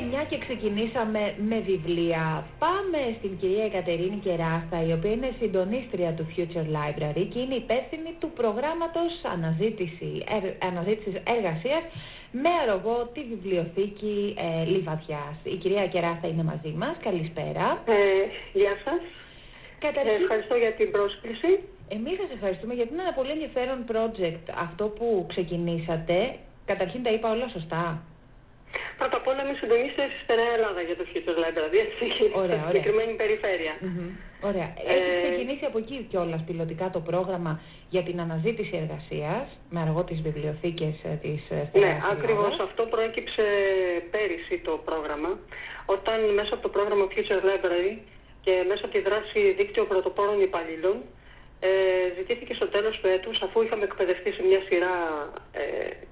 και μια και ξεκινήσαμε με βιβλία, πάμε στην κυρία Εκατερίνη Κεράστα, η οποία είναι συντονίστρια του Future Library και είναι υπεύθυνη του προγράμματος αναζήτηση, ερ, αναζήτησης εργασίας με αρρωγό τη βιβλιοθήκη ε, Λιβαδιάς. Η κυρία Κεράστα είναι μαζί μας. Καλησπέρα. Ε, γεια σας. Καταρχήν... Ε, ευχαριστώ για την πρόσκληση. Εμείς σας ευχαριστούμε γιατί είναι ένα πολύ ενδιαφέρον project αυτό που ξεκινήσατε. Καταρχήν τα είπα όλα σωστά. Πρώτα απ' όλα είμαι συντονίστρια στη Στερεά Ελλάδα για το Future Library, έτσι, ωραία, στη συγκεκριμένη περιφέρεια. Ωραία. Ε... Έχεις ξεκινήσει από εκεί κιόλας πιλωτικά το πρόγραμμα για την αναζήτηση εργασίας με αργό τις βιβλιοθήκες της Στερεά Ναι, ακριβώς αυτό προέκυψε πέρυσι το πρόγραμμα, όταν μέσα από το πρόγραμμα Future Library και μέσα από τη δράση δίκτυο πρωτοπόρων υπαλλήλων ε, ζητήθηκε στο τέλος του έτους, αφού είχαμε εκπαιδευτεί σε μια σειρά ε, για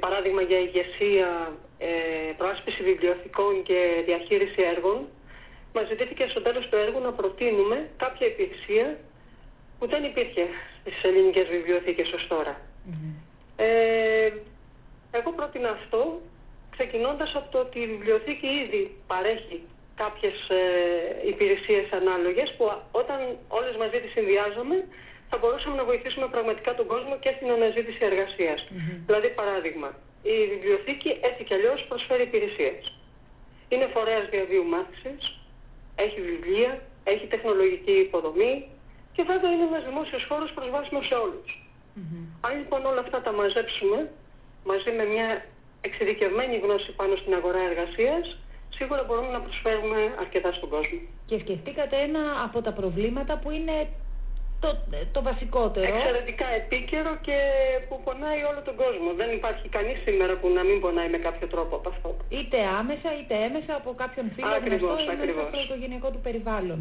παράδειγμα για ηγεσία, ε, προάσπιση βιβλιοθηκών και διαχείριση έργων, μας ζητήθηκε στο τέλος του έργου να προτείνουμε κάποια υπηρεσία που δεν υπήρχε στις ελληνικές βιβλιοθήκες ως τωρα Ε, εγώ πρότεινα αυτό, ξεκινώντας από το ότι η βιβλιοθήκη ήδη παρέχει κάποιες ε, υπηρεσίες ανάλογες που όταν όλες μαζί τις συνδυάζουμε θα μπορούσαμε να βοηθήσουμε πραγματικά τον κόσμο και στην αναζήτηση Δηλαδή, παράδειγμα, η βιβλιοθήκη έτσι κι αλλιώς προσφέρει υπηρεσίες. Είναι φορέας διαβίου μάθησης, έχει βιβλία, έχει τεχνολογική υποδομή και βέβαια είναι ένας δημόσιος χώρος προσβάσιμος σε όλους. Αν λοιπόν όλα αυτά τα μαζέψουμε μαζί με μια εξειδικευμένη γνώση πάνω στην αγορά εργασίας, σίγουρα μπορούμε να προσφέρουμε αρκετά στον κόσμο. Και σκεφτήκατε ένα από τα προβλήματα που είναι το, το βασικότερο. Εξαιρετικά επίκαιρο και που πονάει όλο τον κόσμο. Δεν υπάρχει κανείς σήμερα που να μην πονάει με κάποιο τρόπο από αυτό. Είτε άμεσα είτε έμεσα από κάποιον φίλο ακριβώς, γνωστό ή μέσα στο οικογενειακό του περιβάλλον.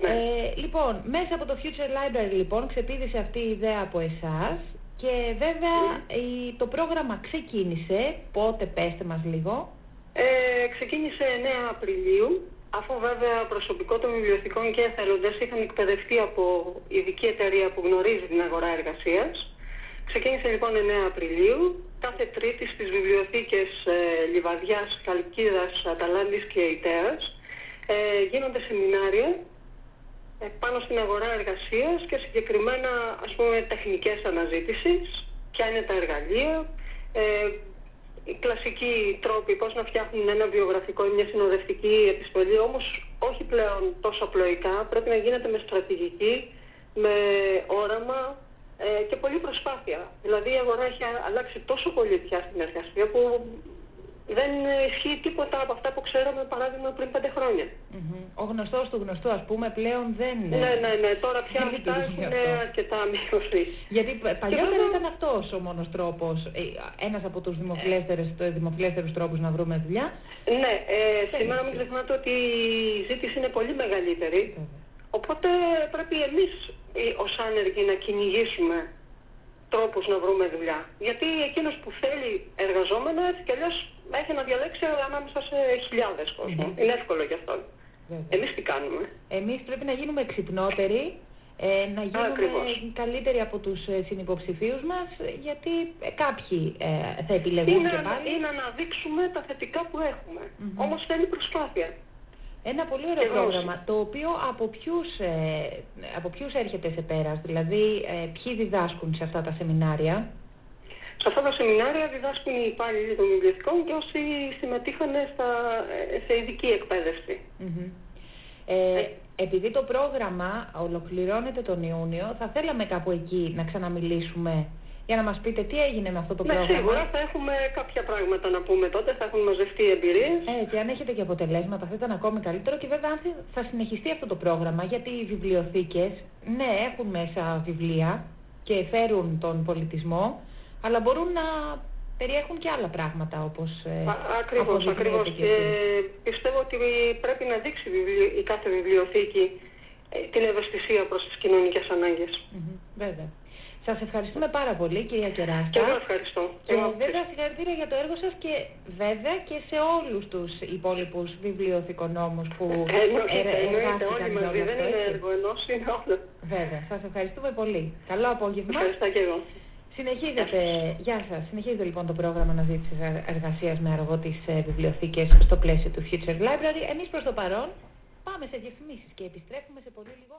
Ναι. Ε, λοιπόν, μέσα από το Future Library λοιπόν ξεπίδησε αυτή η ιδέα από εσάς και βέβαια η, το πρόγραμμα ξεκίνησε, πότε πέστε μας λίγο. Ε, ξεκίνησε 9 Απριλίου Αφού βέβαια προσωπικό των βιβλιοθηκών και εθελοντές είχαν εκπαιδευτεί από ειδική εταιρεία που γνωρίζει την αγορά εργασίας, ξεκίνησε λοιπόν 9 Απριλίου, κάθε Τρίτη στις βιβλιοθήκες ε, Λιβαδιάς, Καλκίδας, Αταλάντης και Ιτέας ε, γίνονται σεμινάρια ε, πάνω στην αγορά εργασίας και συγκεκριμένα ας πούμε τεχνικές αναζήτησης, ποια είναι τα εργαλεία, ε, οι κλασικοί τρόποι πώς να φτιάχνουν ένα βιογραφικό ή μια συνοδευτική επιστολή, όμως όχι πλέον τόσο απλοϊκά, πρέπει να γίνεται με στρατηγική, με όραμα ε, και πολλή προσπάθεια. Δηλαδή η αγορά έχει αλλάξει τόσο πολύ πια στην εργασία που δεν ισχύει τίποτα από αυτά που ξέραμε παράδειγμα πριν πέντε χρόνια. Ο γνωστός του γνωστού ας πούμε πλέον δεν... Ναι, ναι, ναι, τώρα πια αυτά έχουν αρκετά μειωθεί. Γιατί παλιότερα ήταν αυτός ο μόνος τρόπος, ε, ένας από τους δημοφιλέστερους, ε. δημοφιλέστερους τρόπους να βρούμε δουλειά. Ναι, ε, σήμερα μην ξεχνάτε ότι η ζήτηση είναι πολύ μεγαλύτερη. Οπότε πρέπει εμείς ως άνεργοι να κυνηγήσουμε τρόπους να βρούμε δουλειά. Γιατί εκείνος που θέλει εργαζόμενο έτσι κι αλλιώς έχει να διαλέξει ανάμεσα σε χιλιάδες κόσμο. Mm-hmm. Είναι εύκολο γι' αυτό. Βέβαια. Εμείς τι κάνουμε; Εμείς πρέπει να γίνουμε εξυπνότεροι, ε, να γίνουμε Ακριβώς. καλύτεροι από τους ε, συνυποψηφίους μας, γιατί ε, κάποιοι ε, θα επιλεγούν είναι, και πάλι. Είναι να δείξουμε τα θετικά που έχουμε. Mm-hmm. Όμως θέλει προσπάθεια. Ένα πολύ ωραίο πρόγραμμα, το οποίο από ποιους, ε, από ποιους έρχεται σε πέρας, δηλαδή ε, ποιοι διδάσκουν σε αυτά τα σεμινάρια; Σε αυτά τα σεμινάρια διδάσκουν οι υπάλληλοι των βιβλιοθηκών και όσοι συμμετείχαν στα, σε ειδική εκπαίδευση. Ε, ε, επειδή το πρόγραμμα ολοκληρώνεται τον Ιούνιο, θα θέλαμε κάπου εκεί να ξαναμιλήσουμε για να μας πείτε τι έγινε με αυτό το ναι, πρόγραμμα. Σίγουρα θα έχουμε κάποια πράγματα να πούμε τότε, θα έχουν μαζευτεί εμπειρίες. Έτσι, αν έχετε και αποτελέσματα θα ήταν ακόμη καλύτερο και βέβαια αν θα συνεχιστεί αυτό το πρόγραμμα, γιατί οι βιβλιοθήκες, ναι, έχουν μέσα βιβλία και φέρουν τον πολιτισμό, αλλά μπορούν να περιέχουν και άλλα πράγματα όπως ε, Ακριβώς, ακριβώς. Και πιστεύω ότι πρέπει να δείξει η κάθε βιβλιοθήκη ε, την ευαισθησία προς τις κοινωνικές ανάγκες. βέβαια. Σας ευχαριστούμε πάρα πολύ κυρία Κεράστα. Και εγώ ευχαριστώ. Και εγώ βέβαια συγχαρητήρια για το έργο σας και βέβαια και σε όλους τους υπόλοιπους βιβλιοθηκονόμους που εννοείται, εννοείται όλοι μαζί. Δεν είναι έργο ενός, είναι όλο. Βέβαια. Σας ευχαριστούμε πολύ. Καλό απόγευμα. Ευχαριστώ και εγώ. Συνεχίζεται, γεια σας. Συνεχίζεται λοιπόν το πρόγραμμα αναζήτησης εργασίας με αργό τις ε, βιβλιοθήκες στο πλαίσιο του Future Library. Εμείς προς το παρόν πάμε σε διαφημίσεις και επιστρέφουμε σε πολύ λίγο.